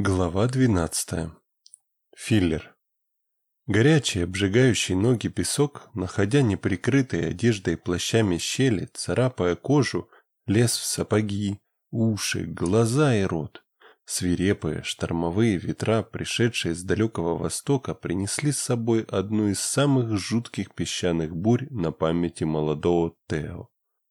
Глава 12. Филлер. Горячий, обжигающий ноги песок, находя неприкрытые одеждой плащами щели, царапая кожу, лез в сапоги, уши, глаза и рот. Свирепые штормовые ветра, пришедшие с далекого востока, принесли с собой одну из самых жутких песчаных бурь на памяти молодого Тео.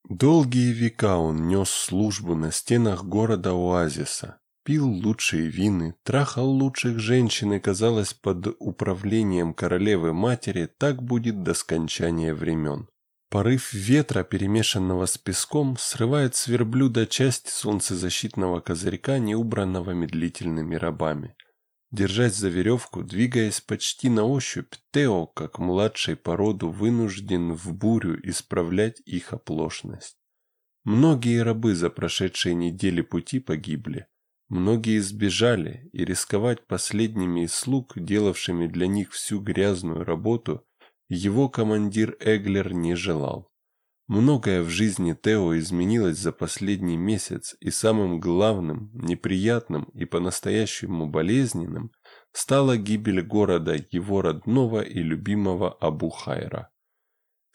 Долгие века он нес службу на стенах города-оазиса, пил лучшие вины, трахал лучших женщин и, казалось, под управлением королевы-матери так будет до скончания времен. Порыв ветра, перемешанного с песком, срывает с верблюда часть солнцезащитного козырька, не убранного медлительными рабами. Держась за веревку, двигаясь почти на ощупь, Тео, как младший по роду, вынужден в бурю исправлять их оплошность. Многие рабы за прошедшие недели пути погибли. Многие сбежали, и рисковать последними из слуг, делавшими для них всю грязную работу, его командир Эглер не желал. Многое в жизни Тео изменилось за последний месяц, и самым главным, неприятным и по-настоящему болезненным стала гибель города его родного и любимого Абу-Хайра.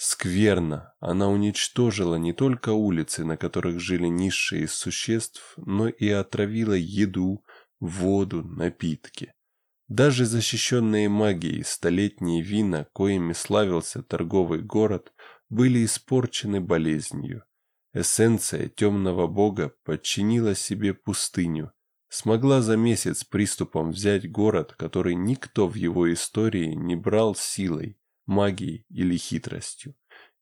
Скверно, она уничтожила не только улицы, на которых жили низшие из существ, но и отравила еду, воду, напитки. Даже защищенные магией столетние вина, коими славился торговый город, были испорчены болезнью. Эссенция темного бога подчинила себе пустыню, смогла за месяц приступом взять город, который никто в его истории не брал силой, магией или хитростью.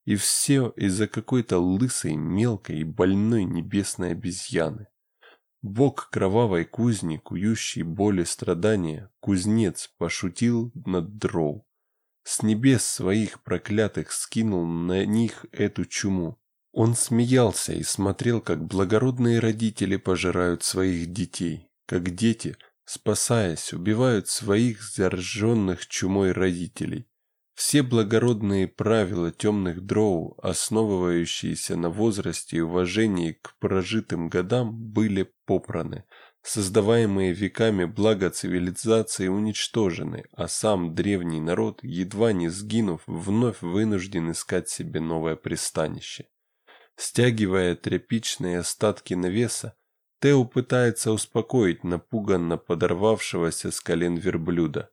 И все из-за какой-то лысой, мелкой и больной небесной обезьяны. Бог кровавой кузни, кующий боли страдания, кузнец пошутил над дроу. С небес своих проклятых скинул на них эту чуму. Он смеялся и смотрел, как благородные родители пожирают своих детей, как дети, спасаясь, убивают своих зараженных чумой родителей. Все благородные правила темных дроу, основывающиеся на возрасте и уважении к прожитым годам, были попраны. Создаваемые веками блага цивилизации уничтожены, а сам древний народ, едва не сгинув, вновь вынужден искать себе новое пристанище. Стягивая тряпичные остатки навеса, Тео пытается успокоить напуганно подорвавшегося с колен верблюда.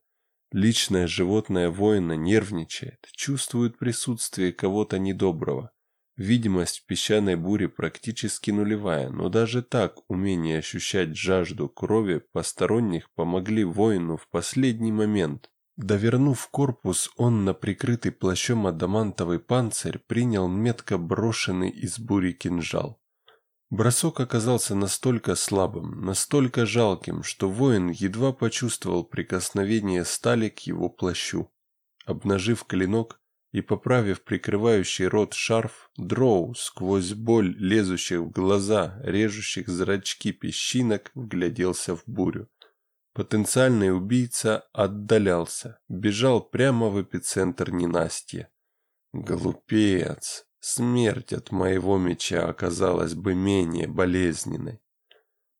Личное животное воина нервничает, чувствует присутствие кого-то недоброго. Видимость в песчаной буре практически нулевая, но даже так умение ощущать жажду крови посторонних помогли воину в последний момент. Довернув корпус, он на прикрытый плащом адамантовый панцирь принял метко брошенный из бури кинжал. Бросок оказался настолько слабым, настолько жалким, что воин едва почувствовал прикосновение стали к его плащу. Обнажив клинок и поправив прикрывающий рот шарф, дроу сквозь боль лезущих в глаза, режущих зрачки песчинок, вгляделся в бурю. Потенциальный убийца отдалялся, бежал прямо в эпицентр ненастья. «Глупец!» Смерть от моего меча оказалась бы менее болезненной.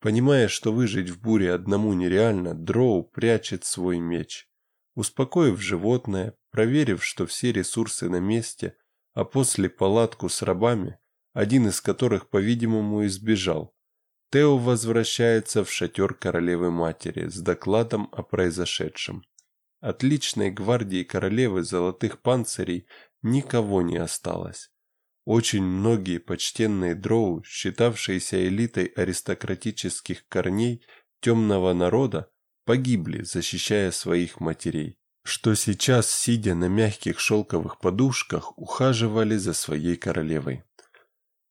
Понимая, что выжить в буре одному нереально, Дроу прячет свой меч. Успокоив животное, проверив, что все ресурсы на месте, а после палатку с рабами, один из которых, по-видимому, избежал, Тео возвращается в шатер королевы-матери с докладом о произошедшем. От личной гвардии королевы золотых панцирей никого не осталось. Очень многие почтенные дроу, считавшиеся элитой аристократических корней темного народа, погибли, защищая своих матерей, что сейчас, сидя на мягких шелковых подушках, ухаживали за своей королевой.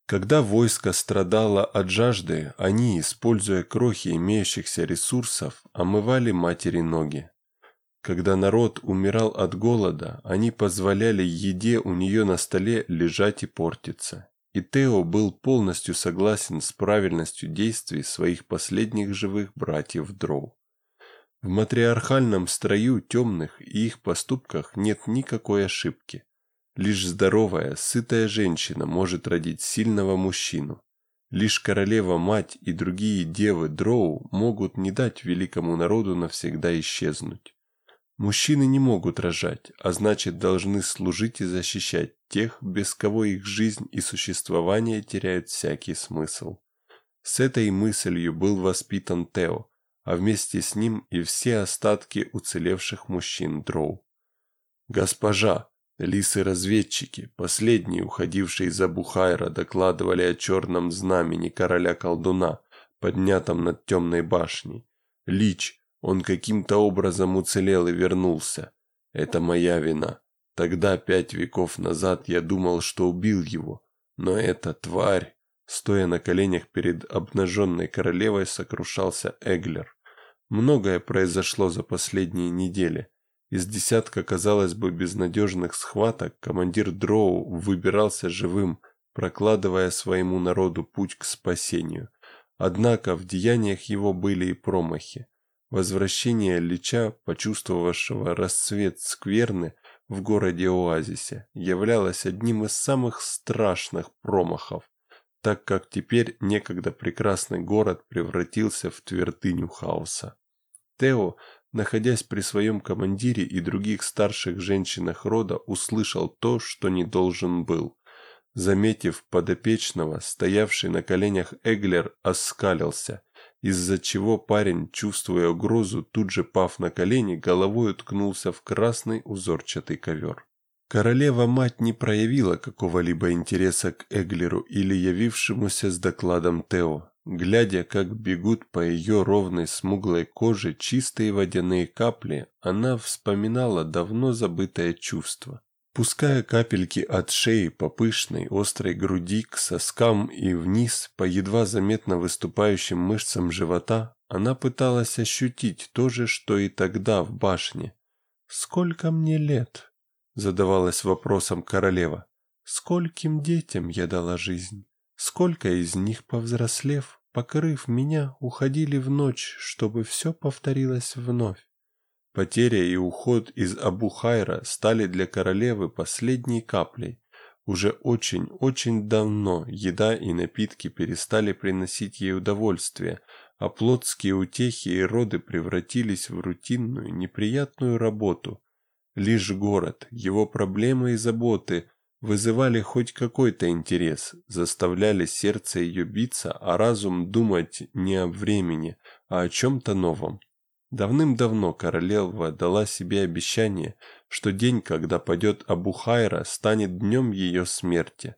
Когда войско страдало от жажды, они, используя крохи имеющихся ресурсов, омывали матери ноги. Когда народ умирал от голода, они позволяли еде у нее на столе лежать и портиться. И Тео был полностью согласен с правильностью действий своих последних живых братьев Дроу. В матриархальном строю темных и их поступках нет никакой ошибки. Лишь здоровая, сытая женщина может родить сильного мужчину. Лишь королева-мать и другие девы Дроу могут не дать великому народу навсегда исчезнуть. Мужчины не могут рожать, а значит должны служить и защищать тех, без кого их жизнь и существование теряют всякий смысл. С этой мыслью был воспитан Тео, а вместе с ним и все остатки уцелевших мужчин Дроу. «Госпожа!» Лисы-разведчики, последние, уходившие из Абухайра, докладывали о черном знамени короля-колдуна, поднятом над темной башней. Лич, он каким-то образом уцелел и вернулся. Это моя вина. Тогда, пять веков назад, я думал, что убил его. Но эта тварь... Стоя на коленях перед обнаженной королевой, сокрушался Эглер. Многое произошло за последние недели. Из десятка, казалось бы, безнадежных схваток командир Дроу выбирался живым, прокладывая своему народу путь к спасению. Однако в деяниях его были и промахи. Возвращение Лича, почувствовавшего расцвет скверны в городе-оазисе, являлось одним из самых страшных промахов, так как теперь некогда прекрасный город превратился в твердыню хаоса. Тео находясь при своем командире и других старших женщинах рода, услышал то, что не должен был. Заметив подопечного, стоявший на коленях Эглер оскалился, из-за чего парень, чувствуя угрозу, тут же пав на колени, головой уткнулся в красный узорчатый ковер. Королева-мать не проявила какого-либо интереса к Эглеру или явившемуся с докладом Тео. Глядя, как бегут по ее ровной смуглой коже чистые водяные капли, она вспоминала давно забытое чувство. Пуская капельки от шеи по пышной, острой груди к соскам и вниз по едва заметно выступающим мышцам живота, она пыталась ощутить то же, что и тогда в башне. «Сколько мне лет?» – задавалась вопросом королева. «Скольким детям я дала жизнь? Сколько из них, повзрослев, покрыв меня, уходили в ночь, чтобы все повторилось вновь. Потеря и уход из Абу-Хайра стали для королевы последней каплей. Уже очень-очень давно еда и напитки перестали приносить ей удовольствие, а плотские утехи и роды превратились в рутинную, неприятную работу. Лишь город, его проблемы и заботы вызывали хоть какой-то интерес, заставляли сердце ее биться, а разум думать не о времени, а о чем-то новом. Давным-давно королева дала себе обещание, что день, когда падет Абухайра, станет днем ее смерти.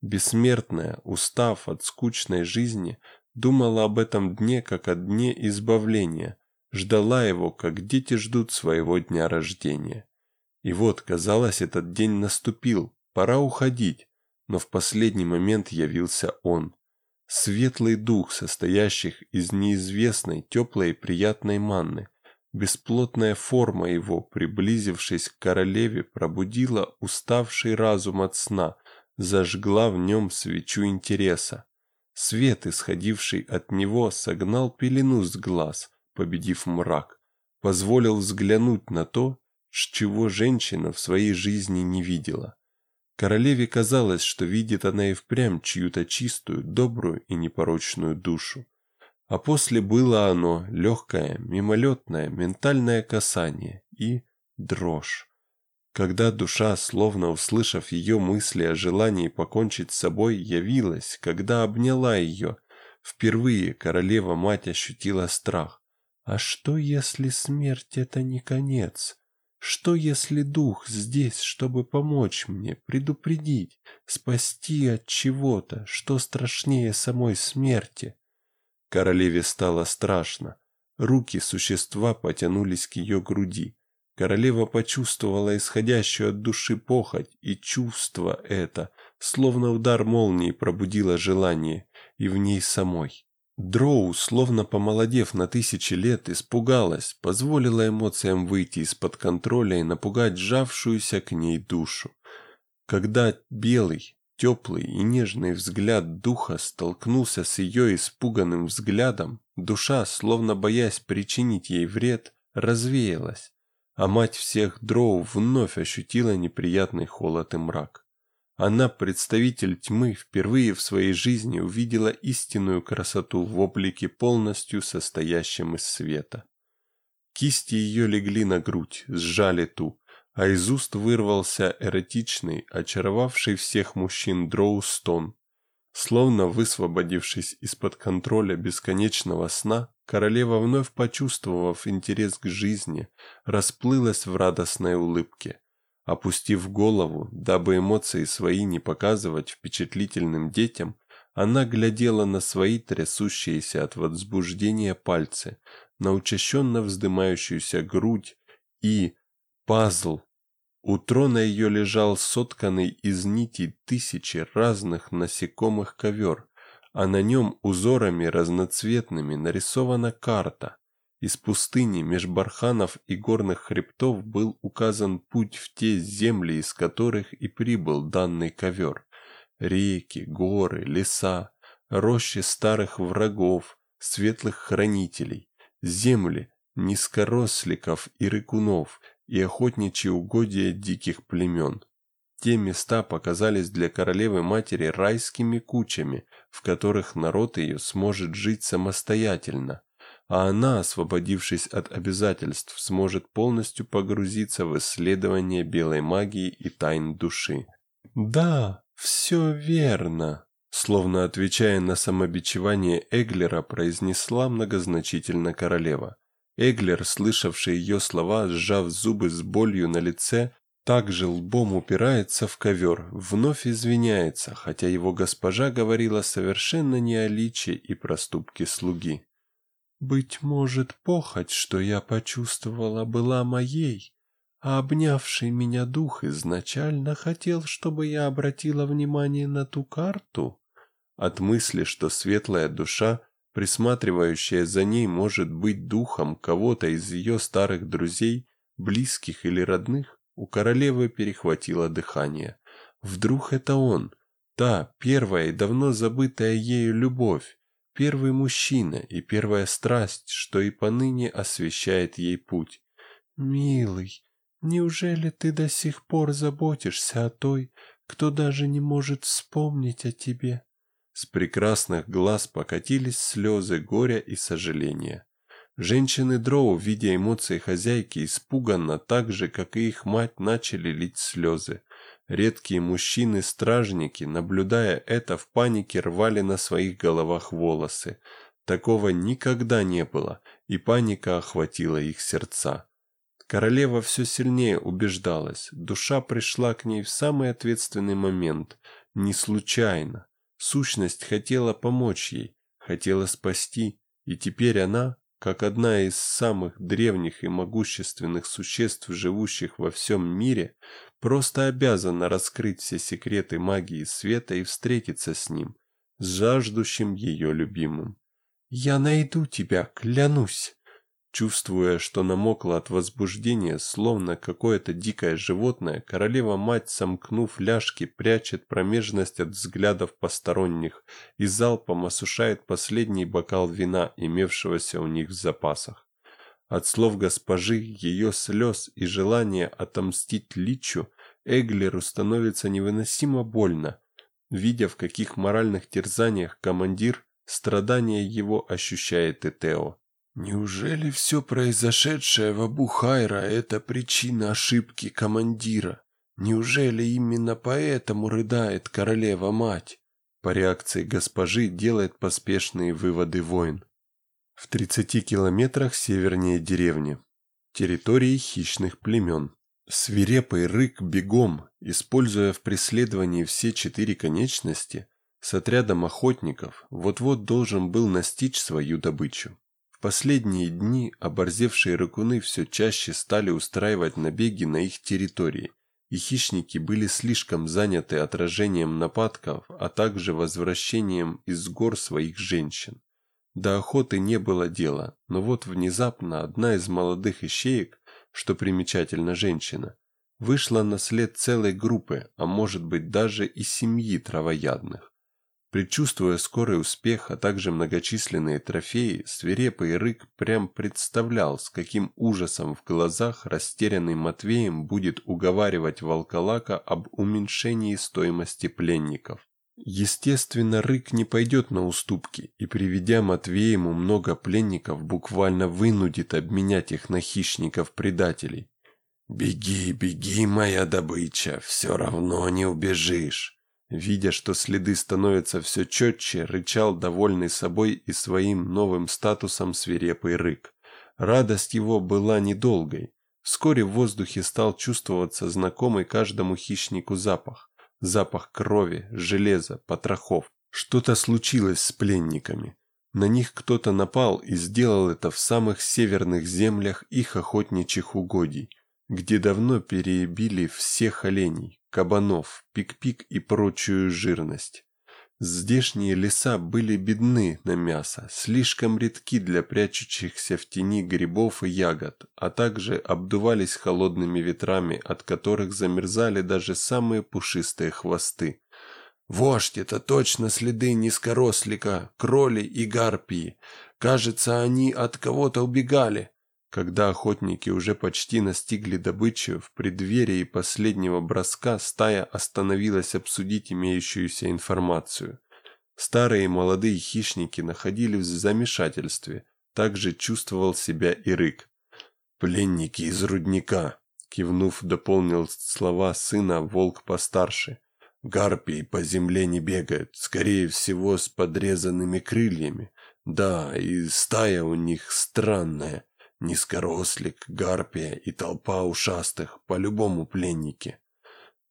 Бессмертная, устав от скучной жизни, думала об этом дне как о дне избавления, ждала его, как дети ждут своего дня рождения. И вот, казалось, этот день наступил, Пора уходить, но в последний момент явился он. Светлый дух, состоящих из неизвестной, теплой и приятной манны. Бесплотная форма его, приблизившись к королеве, пробудила уставший разум от сна, зажгла в нем свечу интереса. Свет, исходивший от него, согнал пелену с глаз, победив мрак, позволил взглянуть на то, чего женщина в своей жизни не видела. Королеве казалось, что видит она и впрямь чью-то чистую, добрую и непорочную душу. А после было оно легкое, мимолетное, ментальное касание и дрожь. Когда душа, словно услышав ее мысли о желании покончить с собой, явилась, когда обняла ее, впервые королева-мать ощутила страх. А что, если смерть — это не конец? Что, если дух здесь, чтобы помочь мне, предупредить, спасти от чего-то, что страшнее самой смерти? Королеве стало страшно. Руки существа потянулись к ее груди. Королева почувствовала исходящую от души похоть, и чувство это, словно удар молнии, пробудило желание, и в ней самой. Дроу, словно помолодев на тысячи лет, испугалась, позволила эмоциям выйти из-под контроля и напугать сжавшуюся к ней душу. Когда белый, теплый и нежный взгляд духа столкнулся с ее испуганным взглядом, душа, словно боясь причинить ей вред, развеялась, а мать всех дроу вновь ощутила неприятный холод и мрак. Она, представитель тьмы, впервые в своей жизни увидела истинную красоту в облике полностью состоящем из света. Кисти ее легли на грудь, сжали ту, а из уст вырвался эротичный, очаровавший всех мужчин дроустон. Словно высвободившись из-под контроля бесконечного сна, королева, вновь почувствовав интерес к жизни, расплылась в радостной улыбке. Опустив голову, дабы эмоции свои не показывать впечатлительным детям, она глядела на свои трясущиеся от возбуждения пальцы, на учащенно вздымающуюся грудь и пазл. У трона ее лежал сотканный из нитей тысячи разных насекомых ковер, а на нем узорами разноцветными нарисована карта. Из пустыни меж барханов и горных хребтов был указан путь в те земли, из которых и прибыл данный ковер. Реки, горы, леса, рощи старых врагов, светлых хранителей, земли низкоросликов и рыкунов и охотничьи угодья диких племен. Те места показались для королевы-матери райскими кучами, в которых народ ее сможет жить самостоятельно, а она, освободившись от обязательств, сможет полностью погрузиться в исследование белой магии и тайн души. «Да, все верно», словно отвечая на самобичевание Эглера, произнесла многозначительно королева. Эглер, слышавший ее слова, сжав зубы с болью на лице, также лбом упирается в ковер, вновь извиняется, хотя его госпожа говорила совершенно не о личе и проступке слуги. Быть может, похоть, что я почувствовала, была моей, а обнявший меня дух изначально хотел, чтобы я обратила внимание на ту карту? От мысли, что светлая душа, присматривающая за ней, может быть духом кого-то из ее старых друзей, близких или родных, у королевы перехватило дыхание. Вдруг это он, та первая и давно забытая ею любовь, первый мужчина и первая страсть, что и поныне освещает ей путь. «Милый, неужели ты до сих пор заботишься о той, кто даже не может вспомнить о тебе?» С прекрасных глаз покатились слезы горя и сожаления. Женщины Дроу, видя эмоции хозяйки, испуганно, так же, как и их мать, начали лить слезы. Редкие мужчины-стражники, наблюдая это, в панике рвали на своих головах волосы. Такого никогда не было, и паника охватила их сердца. Королева все сильнее убеждалась, душа пришла к ней в самый ответственный момент, не случайно. Сущность хотела помочь ей, хотела спасти, и теперь она, как одна из самых древних и могущественных существ, живущих во всем мире, просто обязана раскрыть все секреты магии света и встретиться с ним, с жаждущим ее любимым. «Я найду тебя, клянусь!» Чувствуя, что намокла от возбуждения, словно какое-то дикое животное, королева-мать, сомкнув ляжки, прячет промежность от взглядов посторонних и залпом осушает последний бокал вина, имевшегося у них в запасах. От слов госпожи, ее слез и желания отомстить Личу, Эглеру становится невыносимо больно, видя, в каких моральных терзаниях командир страдания его ощущает и Тео. Неужели все произошедшее в Абу-Хайра – это причина ошибки командира? Неужели именно поэтому рыдает королева-мать? По реакции госпожи делает поспешные выводы воин. В 30 километрах севернее деревни. Территории хищных племен. Свирепый рык бегом, используя в преследовании все четыре конечности, с отрядом охотников вот-вот должен был настичь свою добычу последние дни оборзевшие ракуны все чаще стали устраивать набеги на их территории, и хищники были слишком заняты отражением нападков, а также возвращением из гор своих женщин. До охоты не было дела, но вот внезапно одна из молодых ищеек, что примечательно женщина, вышла на след целой группы, а может быть даже и семьи травоядных. Предчувствуя скорый успех, а также многочисленные трофеи, свирепый рык прям представлял, с каким ужасом в глазах растерянный Матвеем будет уговаривать волколака об уменьшении стоимости пленников. Естественно, рык не пойдет на уступки и, приведя Матвеему много пленников, буквально вынудит обменять их на хищников-предателей. «Беги, беги, моя добыча, все равно не убежишь!» Видя, что следы становятся все четче, рычал довольный собой и своим новым статусом свирепый рык. Радость его была недолгой. Вскоре в воздухе стал чувствоваться знакомый каждому хищнику запах. Запах крови, железа, потрохов. Что-то случилось с пленниками. На них кто-то напал и сделал это в самых северных землях их охотничьих угодий, где давно перебили всех оленей, кабанов, пик-пик и прочую жирность. Здешние леса были бедны на мясо, слишком редки для прячущихся в тени грибов и ягод, а также обдувались холодными ветрами, от которых замерзали даже самые пушистые хвосты. «Вождь, это точно следы низкорослика, кроли и гарпии. Кажется, они от кого-то убегали», когда охотники уже почти настигли добычу, в преддверии последнего броска стая остановилась обсудить имеющуюся информацию. Старые и молодые хищники находились в замешательстве, также чувствовал себя и рык. «Пленники из рудника», — кивнув, дополнил слова сына волк постарше. «Гарпии по земле не бегают, скорее всего, с подрезанными крыльями. Да, и стая у них странная». Низкорослик, гарпия и толпа ушастых, по-любому пленники.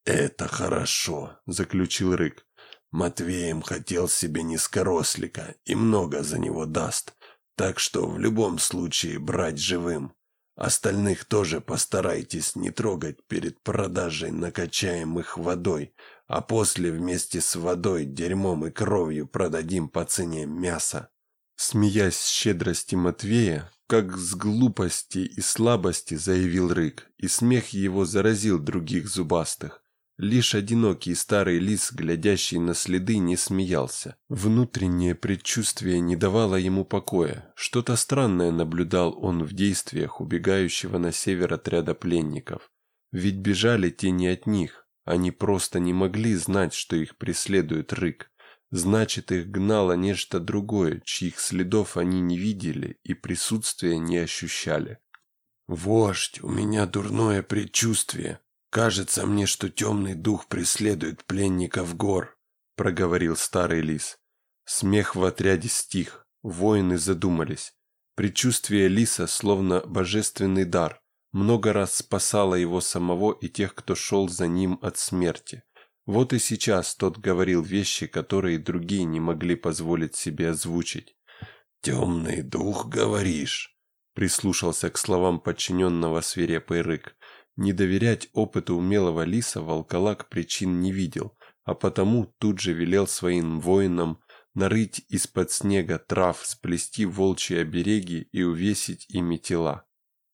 «Это хорошо», — заключил Рык. «Матвеем хотел себе низкорослика и много за него даст, так что в любом случае брать живым. Остальных тоже постарайтесь не трогать перед продажей накачаем их водой, а после вместе с водой, дерьмом и кровью продадим по цене мяса». Смеясь с щедрости Матвея, как с глупости и слабости заявил Рык, и смех его заразил других зубастых. Лишь одинокий старый лис, глядящий на следы, не смеялся. Внутреннее предчувствие не давало ему покоя. Что-то странное наблюдал он в действиях убегающего на север отряда пленников. Ведь бежали те не от них. Они просто не могли знать, что их преследует Рык. Значит, их гнало нечто другое, чьих следов они не видели и присутствия не ощущали. «Вождь, у меня дурное предчувствие. Кажется мне, что темный дух преследует пленников гор», — проговорил старый лис. Смех в отряде стих, воины задумались. Предчувствие лиса, словно божественный дар, много раз спасало его самого и тех, кто шел за ним от смерти. Вот и сейчас тот говорил вещи, которые другие не могли позволить себе озвучить. «Темный дух, говоришь?» Прислушался к словам подчиненного свирепый рык. Не доверять опыту умелого лиса волколак причин не видел, а потому тут же велел своим воинам нарыть из-под снега трав, сплести волчьи обереги и увесить ими тела.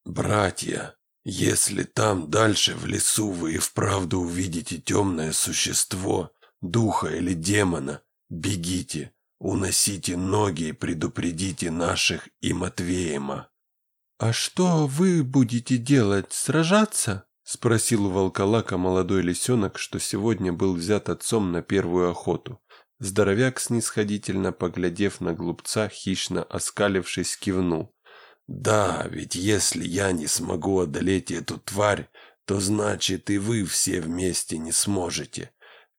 «Братья!» Если там дальше в лесу вы и вправду увидите темное существо, духа или демона, бегите, уносите ноги и предупредите наших и Матвеема. «А что вы будете делать, сражаться?» — спросил у волколака молодой лисенок, что сегодня был взят отцом на первую охоту. Здоровяк, снисходительно поглядев на глупца, хищно оскалившись, кивнул. Да, ведь если я не смогу одолеть эту тварь, то значит и вы все вместе не сможете.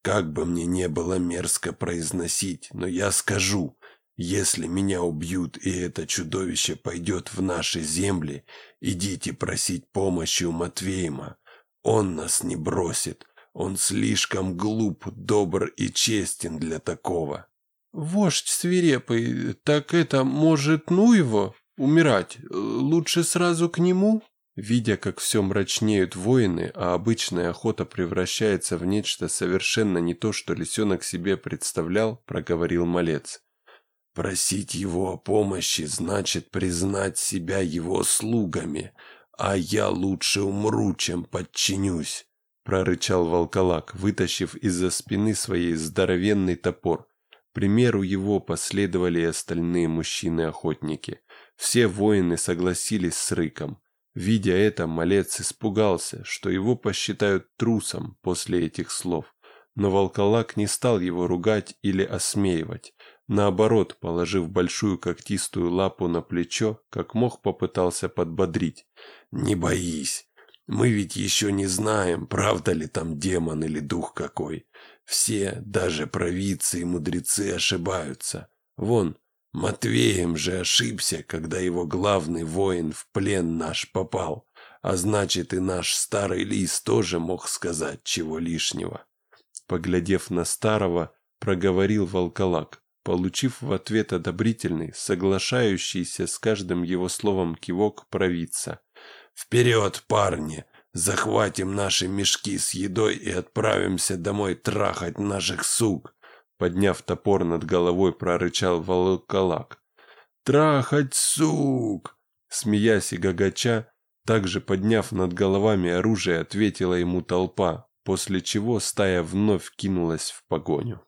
Как бы мне не было мерзко произносить, но я скажу, если меня убьют и это чудовище пойдет в наши земли, идите просить помощи у Матвеема. Он нас не бросит, он слишком глуп, добр и честен для такого. Вождь свирепый, так это, может, ну его? Умирать э, лучше сразу к нему? Видя, как все мрачнеют воины, а обычная охота превращается в нечто совершенно не то, что лисенок себе представлял, проговорил малец. Просить его о помощи значит признать себя его слугами, а я лучше умру, чем подчинюсь, прорычал волколак, вытащив из-за спины своей здоровенный топор. примеру его последовали и остальные мужчины-охотники. Все воины согласились с Рыком. Видя это, малец испугался, что его посчитают трусом после этих слов. Но волколак не стал его ругать или осмеивать. Наоборот, положив большую когтистую лапу на плечо, как мог попытался подбодрить. «Не боись, мы ведь еще не знаем, правда ли там демон или дух какой. Все, даже провидцы и мудрецы ошибаются. Вон, Матвеем же ошибся, когда его главный воин в плен наш попал. А значит, и наш старый лис тоже мог сказать чего лишнего. Поглядев на старого, проговорил волколак, получив в ответ одобрительный, соглашающийся с каждым его словом кивок провидца. «Вперед, парни! Захватим наши мешки с едой и отправимся домой трахать наших сук!» Подняв топор над головой, прорычал волколак. «Трахать сук!» Смеясь и гагача, также подняв над головами оружие, ответила ему толпа, после чего стая вновь кинулась в погоню.